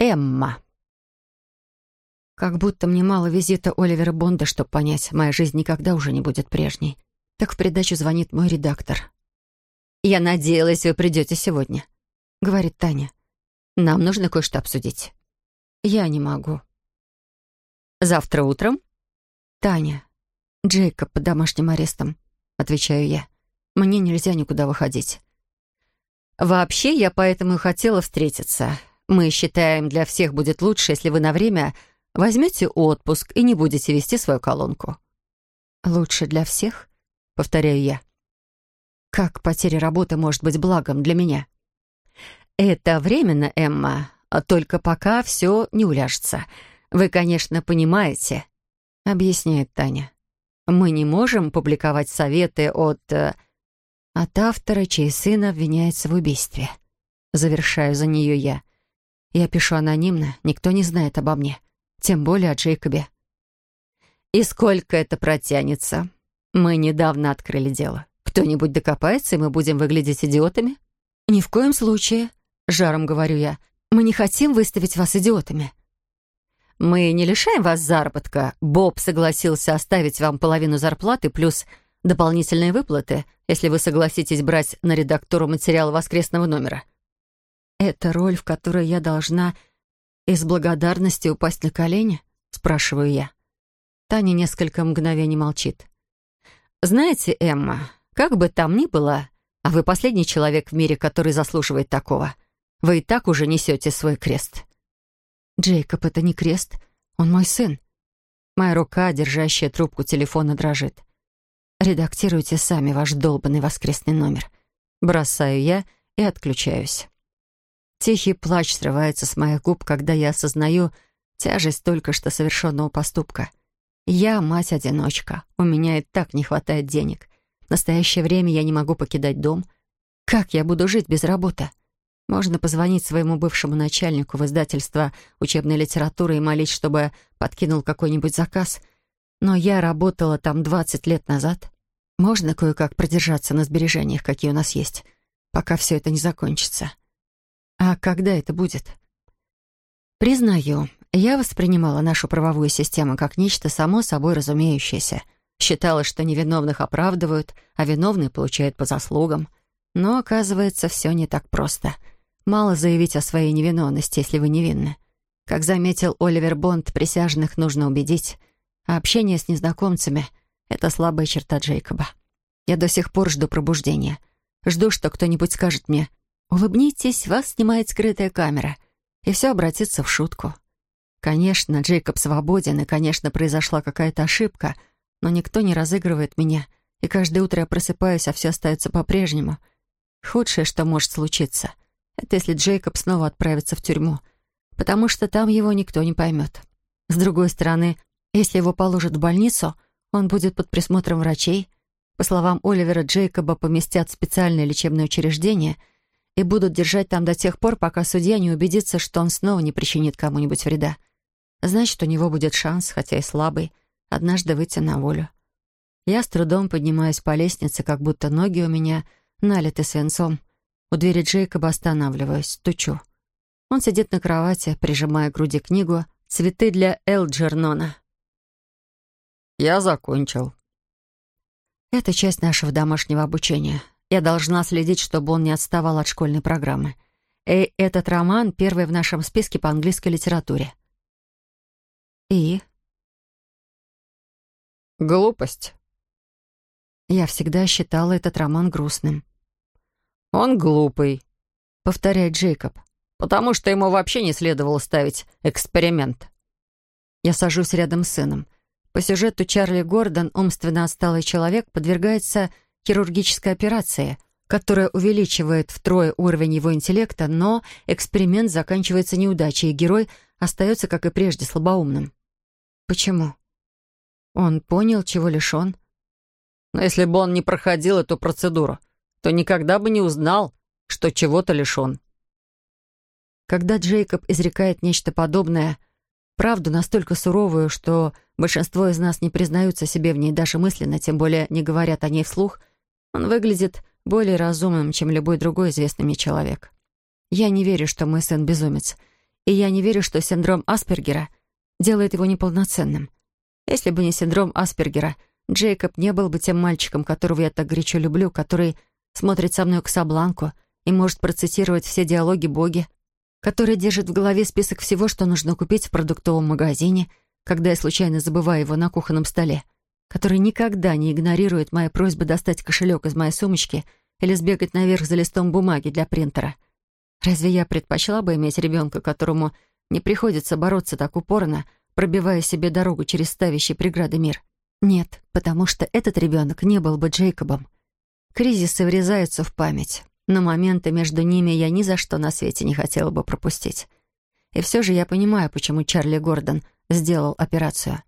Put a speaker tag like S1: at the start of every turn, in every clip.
S1: Эмма. Как будто мне мало визита Оливера Бонда, чтобы понять, моя жизнь никогда уже не будет прежней. Так в придачу звонит мой редактор. «Я надеялась, вы придете сегодня», — говорит Таня. «Нам нужно кое-что обсудить». «Я не могу». «Завтра утром?» «Таня, Джейкоб под домашним арестом», — отвечаю я. «Мне нельзя никуда выходить». «Вообще, я поэтому и хотела встретиться. Мы считаем, для всех будет лучше, если вы на время возьмете отпуск и не будете вести свою колонку». «Лучше для всех?» — повторяю я. «Как потеря работы может быть благом для меня?» «Это временно, Эмма, только пока все не уляжется. Вы, конечно, понимаете», — объясняет Таня. «Мы не можем публиковать советы от...» э, «От автора, чей сын обвиняется в убийстве». Завершаю за нее я. Я пишу анонимно, никто не знает обо мне. Тем более о Джейкобе. «И сколько это протянется? Мы недавно открыли дело. Кто-нибудь докопается, и мы будем выглядеть идиотами?» «Ни в коем случае», — жаром говорю я. «Мы не хотим выставить вас идиотами». «Мы не лишаем вас заработка. Боб согласился оставить вам половину зарплаты плюс дополнительные выплаты, если вы согласитесь брать на редактуру материал воскресного номера. «Это роль, в которой я должна из благодарности упасть на колени?» — спрашиваю я. Таня несколько мгновений молчит. «Знаете, Эмма, как бы там ни было, а вы последний человек в мире, который заслуживает такого. Вы и так уже несете свой крест». «Джейкоб, это не крест. Он мой сын». Моя рука, держащая трубку телефона, дрожит. «Редактируйте сами ваш долбанный воскресный номер». Бросаю я и отключаюсь. Тихий плач срывается с моих губ, когда я осознаю тяжесть только что совершенного поступка. Я мать-одиночка, у меня и так не хватает денег. В настоящее время я не могу покидать дом. Как я буду жить без работы? Можно позвонить своему бывшему начальнику в издательство учебной литературы и молить, чтобы подкинул какой-нибудь заказ. Но я работала там 20 лет назад. Можно кое-как продержаться на сбережениях, какие у нас есть, пока все это не закончится. А когда это будет? Признаю, я воспринимала нашу правовую систему как нечто само собой разумеющееся. Считала, что невиновных оправдывают, а виновные получают по заслугам. Но, оказывается, все не так просто. Мало заявить о своей невиновности, если вы невинны. Как заметил Оливер Бонд, присяжных нужно убедить. А общение с незнакомцами — это слабая черта Джейкоба. Я до сих пор жду пробуждения. Жду, что кто-нибудь скажет мне Улыбнитесь, вас снимает скрытая камера, и все обратится в шутку. Конечно, Джейкоб свободен, и, конечно, произошла какая-то ошибка, но никто не разыгрывает меня, и каждое утро я просыпаюсь, а все остается по-прежнему. Худшее, что может случиться, это если Джейкоб снова отправится в тюрьму, потому что там его никто не поймет. С другой стороны, если его положат в больницу, он будет под присмотром врачей. По словам Оливера, Джейкоба поместят в специальное лечебное учреждение — и будут держать там до тех пор, пока судья не убедится, что он снова не причинит кому-нибудь вреда. Значит, у него будет шанс, хотя и слабый, однажды выйти на волю. Я с трудом поднимаюсь по лестнице, как будто ноги у меня налиты свинцом. У двери Джейкоба останавливаюсь, стучу. Он сидит на кровати, прижимая к груди книгу «Цветы для Элджернона».
S2: «Я закончил».
S1: Это часть нашего домашнего обучения — я должна следить, чтобы он не отставал от школьной программы. И этот роман первый в нашем списке по английской литературе. И?
S2: Глупость.
S1: Я всегда считала этот роман грустным.
S2: «Он глупый», —
S1: повторяет Джейкоб.
S2: «потому что ему вообще не следовало ставить эксперимент».
S1: Я сажусь рядом с сыном. По сюжету Чарли Гордон, умственно отсталый человек, подвергается хирургической операции, которая увеличивает втрое уровень его интеллекта, но эксперимент заканчивается неудачей, и герой остается, как и прежде, слабоумным. Почему? Он понял, чего лишен.
S2: Но если бы он не проходил эту процедуру, то никогда бы не узнал, что чего-то лишен.
S1: Когда Джейкоб изрекает нечто подобное, правду настолько суровую, что большинство из нас не признаются себе в ней даже мысленно, тем более не говорят о ней вслух, он выглядит более разумным, чем любой другой известный мне человек. Я не верю, что мой сын безумец. И я не верю, что синдром Аспергера делает его неполноценным. Если бы не синдром Аспергера, Джейкоб не был бы тем мальчиком, которого я так горячо люблю, который смотрит со мной Касабланку и может процитировать все диалоги боги, который держит в голове список всего, что нужно купить в продуктовом магазине, когда я случайно забываю его на кухонном столе, который никогда не игнорирует мои просьбы достать кошелек из моей сумочки или сбегать наверх за листом бумаги для принтера. Разве я предпочла бы иметь ребенка, которому не приходится бороться так упорно, пробивая себе дорогу через ставящий преграды мир? Нет, потому что этот ребенок не был бы Джейкобом. Кризисы врезаются в память, но моменты между ними я ни за что на свете не хотела бы пропустить. И все же я понимаю, почему Чарли Гордон сделал операцию.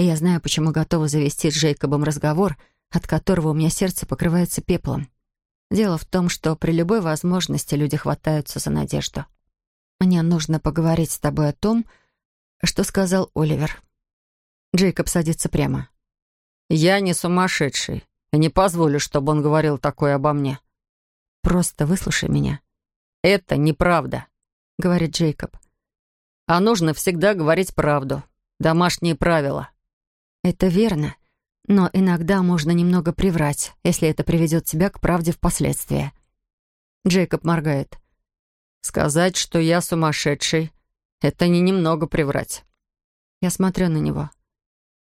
S1: И я знаю, почему готова завести с Джейкобом разговор, от которого у меня сердце покрывается пеплом. Дело в том, что при любой возможности люди хватаются за надежду. Мне нужно поговорить с тобой о том, что сказал Оливер. Джейкоб садится прямо.
S2: «Я не сумасшедший и не позволю, чтобы он говорил такое обо мне».
S1: «Просто выслушай меня».
S2: «Это неправда», —
S1: говорит Джейкоб.
S2: «А нужно всегда говорить правду. Домашние правила».
S1: «Это верно. Но иногда можно немного приврать, если это приведет тебя к правде впоследствии. Джейкоб моргает.
S2: «Сказать, что я сумасшедший, это не немного приврать».
S1: Я смотрю на него.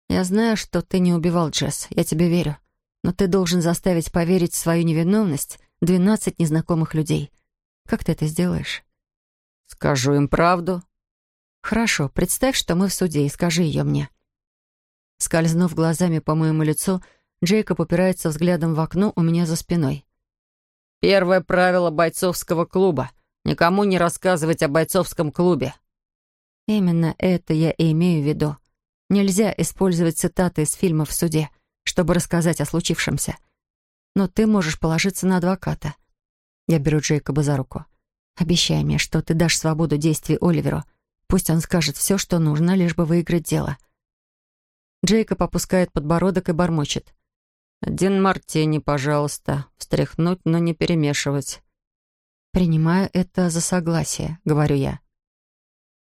S1: «Я знаю, что ты не убивал Джесс, я тебе верю. Но ты должен заставить поверить в свою невиновность двенадцать незнакомых людей. Как ты это сделаешь?»
S2: «Скажу им правду».
S1: «Хорошо, представь, что мы в суде, и скажи ее мне. Скользнув глазами по моему лицу, Джейкоб упирается взглядом в окно у меня за спиной.
S2: «Первое правило бойцовского клуба — никому не рассказывать о бойцовском клубе».
S1: Именно это я и имею в виду. Нельзя использовать цитаты из фильма в суде, чтобы рассказать о случившемся. Но ты можешь положиться на адвоката. Я беру Джейкоба за руку. Обещай мне, что ты дашь свободу действий Оливеру. Пусть он скажет все, что нужно, лишь бы выиграть дело. Джейкоб опускает подбородок и бормочет.
S2: «Один мартини, пожалуйста. Встряхнуть, но не перемешивать».
S1: «Принимаю это за согласие», — говорю я.